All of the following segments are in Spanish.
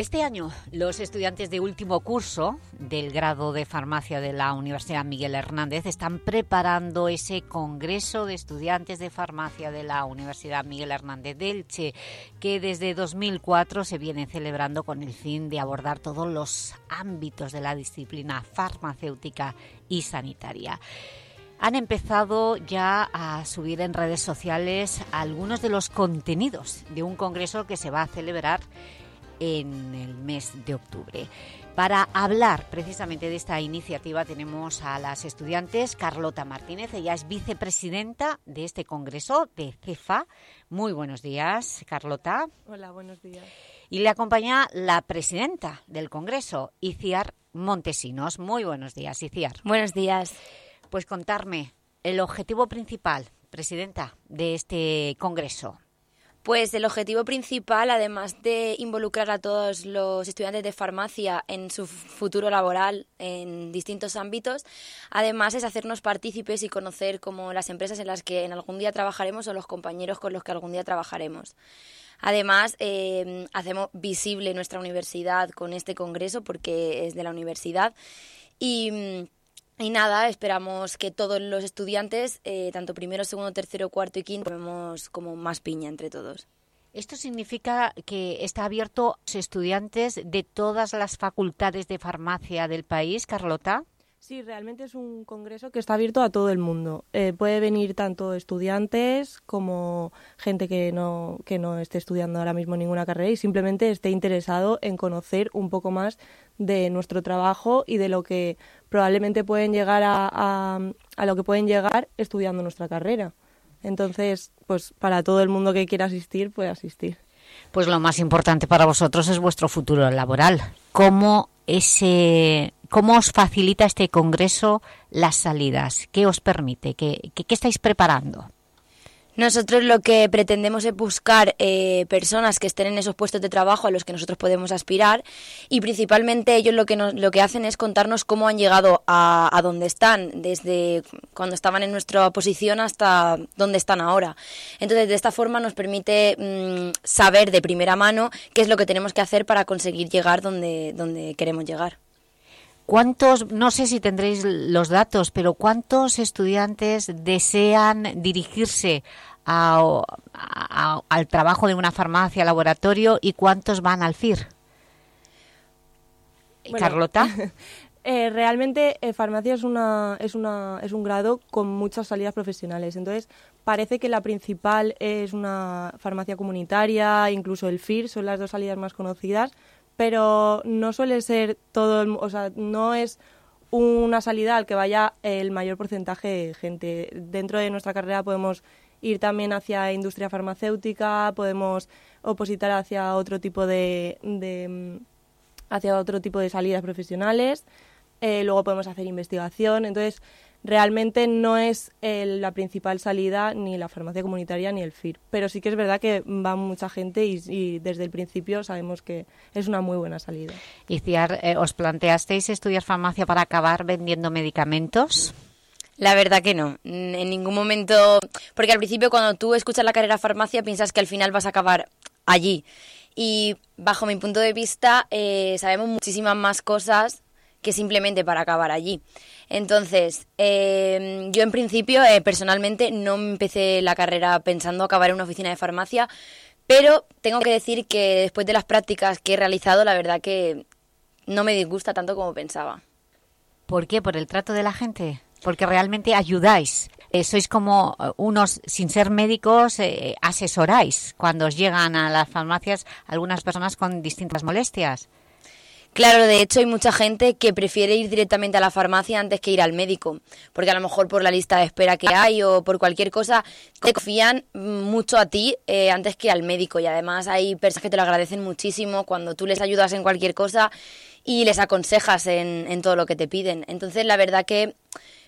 Este año los estudiantes de último curso del grado de farmacia de la Universidad Miguel Hernández están preparando ese Congreso de Estudiantes de Farmacia de la Universidad Miguel Hernández de Elche, que desde 2004 se viene celebrando con el fin de abordar todos los ámbitos de la disciplina farmacéutica y sanitaria. Han empezado ya a subir en redes sociales algunos de los contenidos de un congreso que se va a celebrar en el mes de octubre. Para hablar precisamente de esta iniciativa tenemos a las estudiantes Carlota Martínez, ella es vicepresidenta de este congreso de CEFA. Muy buenos días, Carlota. Hola, buenos días. Y le acompaña la presidenta del congreso, Iciar Montesinos. Muy buenos días, Iciar. Buenos días. Pues contarme el objetivo principal, presidenta, de este congreso. Pues el objetivo principal, además de involucrar a todos los estudiantes de farmacia en su futuro laboral en distintos ámbitos, además es hacernos partícipes y conocer como las empresas en las que en algún día trabajaremos o los compañeros con los que algún día trabajaremos. Además, eh, hacemos visible nuestra universidad con este congreso porque es de la universidad y y nada, esperamos que todos los estudiantes, eh, tanto primero, segundo, tercero, cuarto y quinto, tomemos como más piña entre todos. ¿Esto significa que está abierto a estudiantes de todas las facultades de farmacia del país, Carlota? Sí, realmente es un congreso que está abierto a todo el mundo. Eh, puede venir tanto estudiantes como gente que no, que no esté estudiando ahora mismo ninguna carrera y simplemente esté interesado en conocer un poco más de nuestro trabajo y de lo que probablemente pueden llegar a, a, lo que pueden llegar estudiando nuestra carrera. Entonces, pues para todo el mundo que quiera asistir, puede asistir. Pues lo más importante para vosotros es vuestro futuro laboral. ¿Cómo, ese, cómo os facilita este congreso las salidas? ¿Qué os permite? ¿Qué, qué, estáis preparando? Nosotros lo que pretendemos es buscar eh, personas que estén en esos puestos de trabajo a los que nosotros podemos aspirar y principalmente ellos lo que, nos, lo que hacen es contarnos cómo han llegado a, donde están, desde cuando estaban en nuestra posición hasta donde están ahora. Entonces, de esta forma nos permite mmm, saber de primera mano qué es lo que tenemos que hacer para conseguir llegar donde queremos llegar. ¿Cuántos, no sé si tendréis los datos, pero cuántos estudiantes desean dirigirse a, a, al trabajo de una farmacia, laboratorio y cuántos van al FIR? Bueno, ¿Carlota? Eh, realmente eh, farmacia es, una, es, una, es un grado con muchas salidas profesionales. Entonces, parece que la principal es una farmacia comunitaria, incluso el FIR, son las dos salidas más conocidas, pero no suele ser todo, o sea, no es una salida al que vaya el mayor porcentaje de gente. Dentro de nuestra carrera podemos ir también hacia industria farmacéutica, podemos opositar hacia otro tipo de, de hacia otro tipo de salidas profesionales, eh, luego podemos hacer investigación, entonces realmente no es el, la principal salida ni la farmacia comunitaria ni el FIR, pero sí que es verdad que va mucha gente y, y desde el principio sabemos que es una muy buena salida. Iciar, eh, ¿os planteasteis estudiar farmacia para acabar vendiendo medicamentos? La verdad que no, en ningún momento, porque al principio cuando tú escuchas la carrera farmacia piensas que al final vas a acabar allí y bajo mi punto de vista eh, sabemos muchísimas más cosas que simplemente para acabar allí. Entonces, eh, yo en principio, eh, personalmente, no empecé la carrera pensando acabar en una oficina de farmacia, pero tengo que decir que después de las prácticas que he realizado, la verdad que no me disgusta tanto como pensaba. ¿Por qué? ¿Por el trato de la gente? Porque realmente ayudáis. Eh, sois como unos, sin ser médicos, eh, asesoráis cuando os llegan a las farmacias algunas personas con distintas molestias. Claro, de hecho hay mucha gente que prefiere ir directamente a la farmacia antes que ir al médico, porque a lo mejor por la lista de espera que hay o por cualquier cosa te confían mucho a ti eh, antes que al médico y además hay personas que te lo agradecen muchísimo cuando tú les ayudas en cualquier cosa y les aconsejas en, en todo lo que te piden. Entonces la verdad que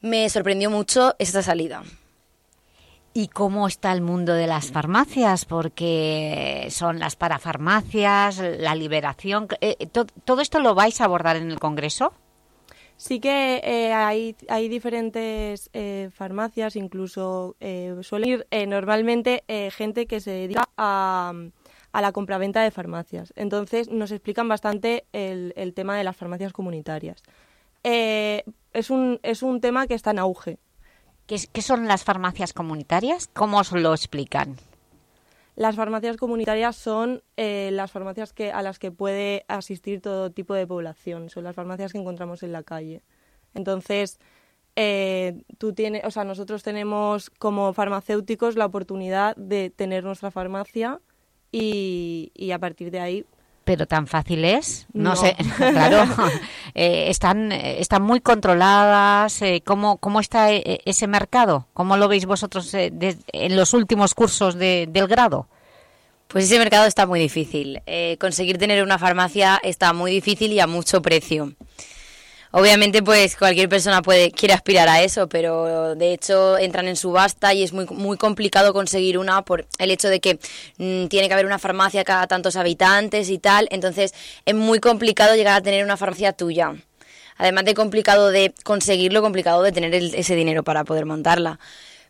me sorprendió mucho esta salida. ¿Y cómo está el mundo de las farmacias? Porque son las parafarmacias, la liberación... Eh, ¿Todo esto lo vais a abordar en el Congreso? Sí que eh, hay, hay diferentes eh, farmacias, incluso eh, suele ir normalmente gente que se dedica a, a la compraventa de farmacias. Entonces nos explican bastante el, el tema de las farmacias comunitarias. es, un, es un tema que está en auge. ¿Qué, son las farmacias comunitarias? ¿Cómo os lo explican? Las farmacias comunitarias son eh, las farmacias que, a las que puede asistir todo tipo de población. Son las farmacias que encontramos en la calle. Entonces, eh, tú tienes, o sea, nosotros tenemos como farmacéuticos la oportunidad de tener nuestra farmacia y, y a partir de ahí pero tan fácil es, no, sé, claro, eh, están, están muy controladas, eh, ¿cómo, ¿cómo, está eh, ese mercado? ¿Cómo lo veis vosotros en los últimos cursos del grado? Pues ese mercado está muy difícil, conseguir tener una farmacia está muy difícil y a mucho precio. Obviamente, pues cualquier persona puede quiere aspirar a eso, pero de hecho entran en subasta y es muy, muy complicado conseguir una por el hecho de que mm, tiene que haber una farmacia cada tantos habitantes y tal. Entonces, es muy complicado llegar a tener una farmacia tuya. Además de complicado de conseguirlo, complicado de tener ese dinero para poder montarla.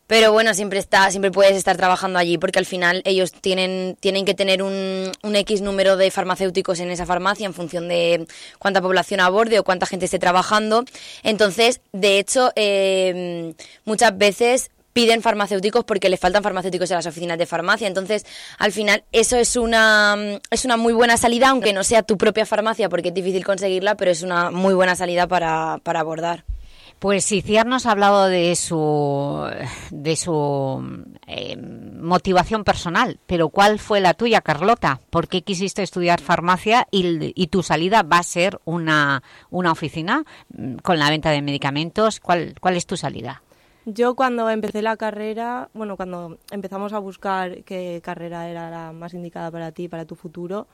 Pero bueno, siempre está, siempre puedes estar trabajando allí porque al final ellos tienen, tienen que tener un, un X número de farmacéuticos en esa farmacia en función de cuánta población aborde o cuánta gente esté trabajando. Entonces, de hecho, eh, muchas veces piden farmacéuticos porque le faltan farmacéuticos en las oficinas de farmacia. Entonces, al final, eso es una, es una muy buena salida, aunque no sea tu propia farmacia porque es difícil conseguirla, pero es una muy buena salida para, para abordar. Pues Iciar nos ha hablado de su, de su eh, motivación personal, pero ¿cuál fue la tuya, Carlota? ¿Por qué quisiste estudiar farmacia y, tu salida va a ser una, una, oficina mm, con la venta de medicamentos? ¿Cuál, ¿Cuál es tu salida? Yo cuando empecé la carrera, bueno, cuando empezamos a buscar qué carrera era la más indicada para ti, para tu futuro,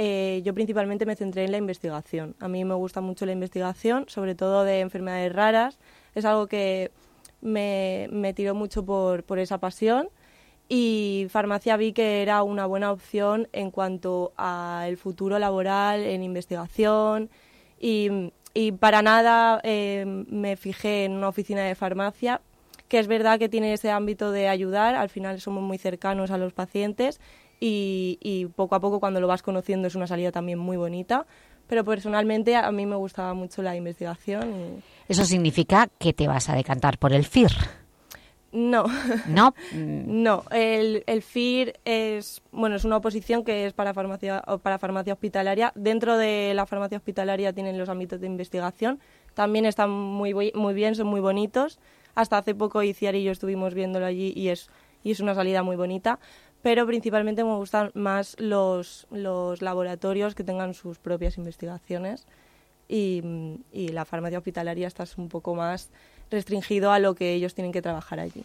eh, yo principalmente me centré en la investigación. A mí me gusta mucho la investigación, sobre todo de enfermedades raras. Es algo que me, tiró mucho por, esa pasión y farmacia vi que era una buena opción en cuanto al futuro laboral en investigación y, para nada eh, me fijé en una oficina de farmacia, que es verdad que tiene ese ámbito de ayudar, al final somos muy cercanos a los pacientes y, poco a poco cuando lo vas conociendo es una salida también muy bonita. Pero personalmente a mí me gustaba mucho la investigación. ¿Eso significa que te vas a decantar por el FIR? No. ¿No? no. El, el, FIR es, bueno, es una oposición que es para farmacia, para farmacia hospitalaria. Dentro de la farmacia hospitalaria tienen los ámbitos de investigación. También están muy, muy bien, son muy bonitos. Hasta hace poco Iciar y yo estuvimos viéndolo allí y es, y es una salida muy bonita pero principalmente me gustan más los, los laboratorios que tengan sus propias investigaciones y, la farmacia hospitalaria está un poco más restringido a lo que ellos tienen que trabajar allí.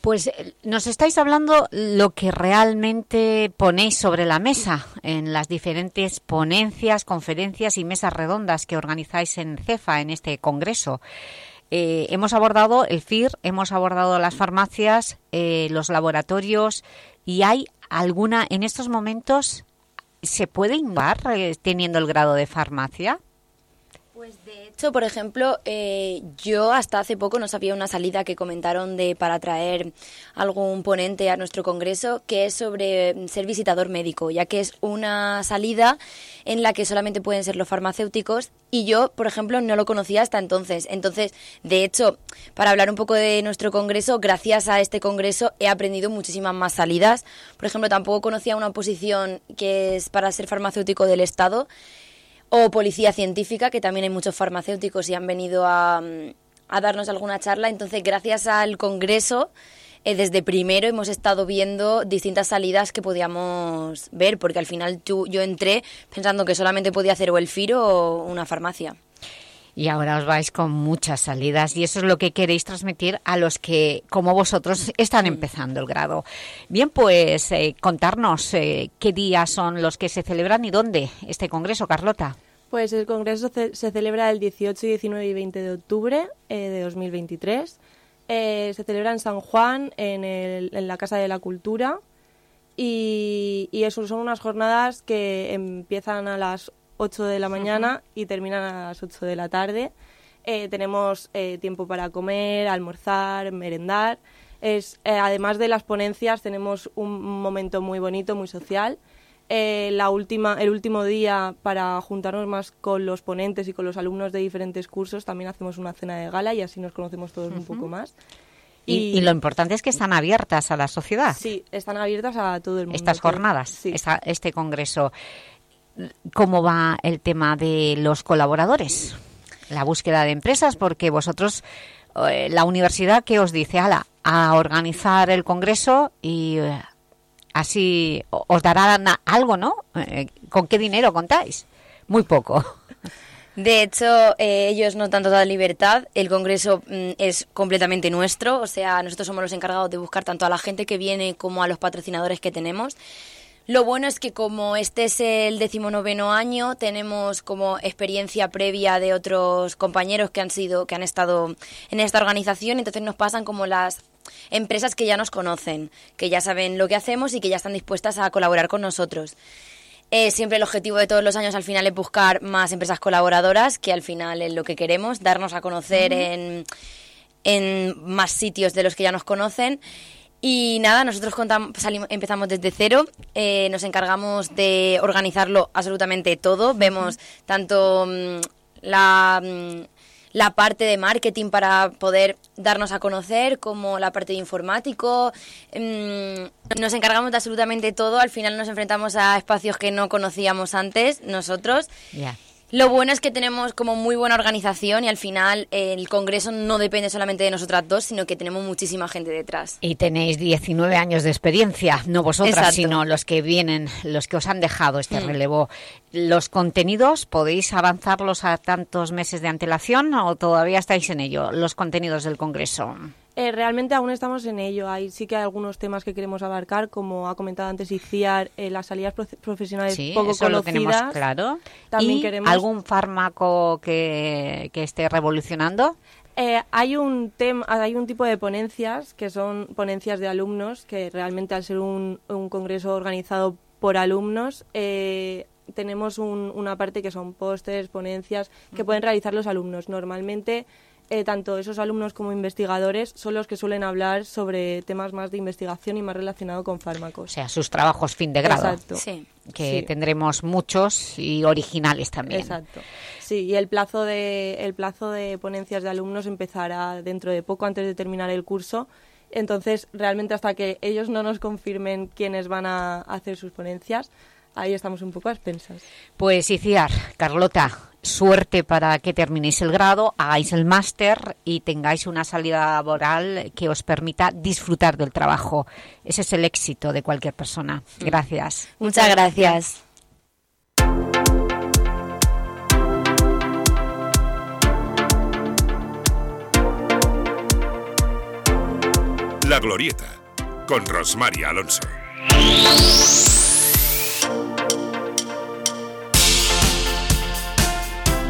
Pues eh, nos estáis hablando lo que realmente ponéis sobre la mesa en las diferentes ponencias, conferencias y mesas redondas que organizáis en CEFA, en este congreso. Eh, hemos abordado el FIR, hemos abordado las farmacias, eh, los laboratorios y hay alguna, en estos momentos, ¿se puede innovar eh, teniendo el grado de farmacia? Pues de hecho, por ejemplo, eh, yo hasta hace poco no sabía una salida que comentaron de para traer algún ponente a nuestro congreso que es sobre ser visitador médico, ya que es una salida en la que solamente pueden ser los farmacéuticos y yo, por ejemplo, no lo conocía hasta entonces. Entonces, de hecho, para hablar un poco de nuestro congreso, gracias a este congreso he aprendido muchísimas más salidas. Por ejemplo, tampoco conocía una posición que es para ser farmacéutico del Estado o policía científica, que también hay muchos farmacéuticos y han venido a, a darnos alguna charla. Entonces, gracias al Congreso, eh, desde primero hemos estado viendo distintas salidas que podíamos ver, porque al final yo entré pensando que solamente podía hacer o el FIRO o una farmacia y ahora os vais con muchas salidas y eso es lo que queréis transmitir a los que, como vosotros, están empezando el grado. Bien, pues eh, contarnos eh, qué días son los que se celebran y dónde este congreso, Carlota. Pues el Congreso se, celebra el 18, 19 y 20 de octubre eh, de 2023. Eh, se celebra en San Juan, en, el, en, la Casa de la Cultura. Y, y, eso son unas jornadas que empiezan a las 8 de la mañana y terminan a las 8 de la tarde. Eh, tenemos eh, tiempo para comer, almorzar, merendar. Es, eh, además de las ponencias, tenemos un momento muy bonito, muy social. la última, el último día, para juntarnos más con los ponentes y con los alumnos de diferentes cursos, también hacemos una cena de gala y así nos conocemos todos un poco más. Y, lo importante es que están abiertas a la sociedad. Sí, están abiertas a todo el mundo. Estas jornadas, este congreso. ¿Cómo va el tema de los colaboradores? La búsqueda de empresas, porque vosotros, eh, la universidad, ¿qué os dice? Ala, a organizar el congreso y eh, así os darán algo, ¿no? Eh, ¿Con qué dinero contáis? Muy poco. De hecho, ellos no dan toda libertad, el Congreso mm, es completamente nuestro, o sea, nosotros somos los encargados de buscar tanto a la gente que viene como a los patrocinadores que tenemos. Lo bueno es que como este es el decimonoveno año, tenemos como experiencia previa de otros compañeros que han sido, que han estado en esta organización, entonces nos pasan como las empresas que ya nos conocen, que ya saben lo que hacemos y que ya están dispuestas a colaborar con nosotros. Eh, siempre el objetivo de todos los años al final es buscar más empresas colaboradoras, que al final es lo que queremos, darnos a conocer en, en más sitios de los que ya nos conocen y nada, nosotros contamos, empezamos desde cero, eh, nos encargamos de organizarlo absolutamente todo, vemos tanto mm, la, mm, la parte de marketing para poder darnos a conocer como la parte de informático, mm, nos encargamos de absolutamente todo, al final nos enfrentamos a espacios que no conocíamos antes nosotros. Lo bueno es que tenemos como muy buena organización y al final el Congreso no depende solamente de nosotras dos, sino que tenemos muchísima gente detrás. Y tenéis 19 años de experiencia, no vosotras, sino los que vienen, los que os han dejado este mm. relevo. ¿Los contenidos podéis avanzarlos a tantos meses de antelación o todavía estáis en ello, los contenidos del Congreso? Eh, realmente aún estamos en ello. Hay, sí que hay algunos temas que queremos abarcar, como ha comentado antes Iciar, eh, las salidas profesionales sí, poco eso conocidas. Lo tenemos claro. También ¿Y queremos... algún fármaco que, que esté revolucionando? Eh, hay un tema, hay un tipo de ponencias que son ponencias de alumnos que realmente al ser un, un congreso organizado por alumnos eh, tenemos un, una parte que son pósters, ponencias que pueden realizar los alumnos. Normalmente eh, tanto esos alumnos como investigadores son los que suelen hablar sobre temas más de investigación y más relacionado con fármacos. O sea, sus trabajos fin de grado. Exacto. Sí. Que tendremos muchos y originales también. Exacto. Sí, y el plazo, de, el plazo de ponencias de alumnos empezará dentro de poco, antes de terminar el curso. Entonces, realmente hasta que ellos no nos confirmen quiénes van a hacer sus ponencias, ahí estamos un poco a expensas. Pues Iciar, Carlota, suerte para que terminéis el grado, hagáis el máster y tengáis una salida laboral que os permita disfrutar del trabajo. Ese es el éxito de cualquier persona. Gracias. Muchas gracias. La Glorieta, con Rosmaria Alonso.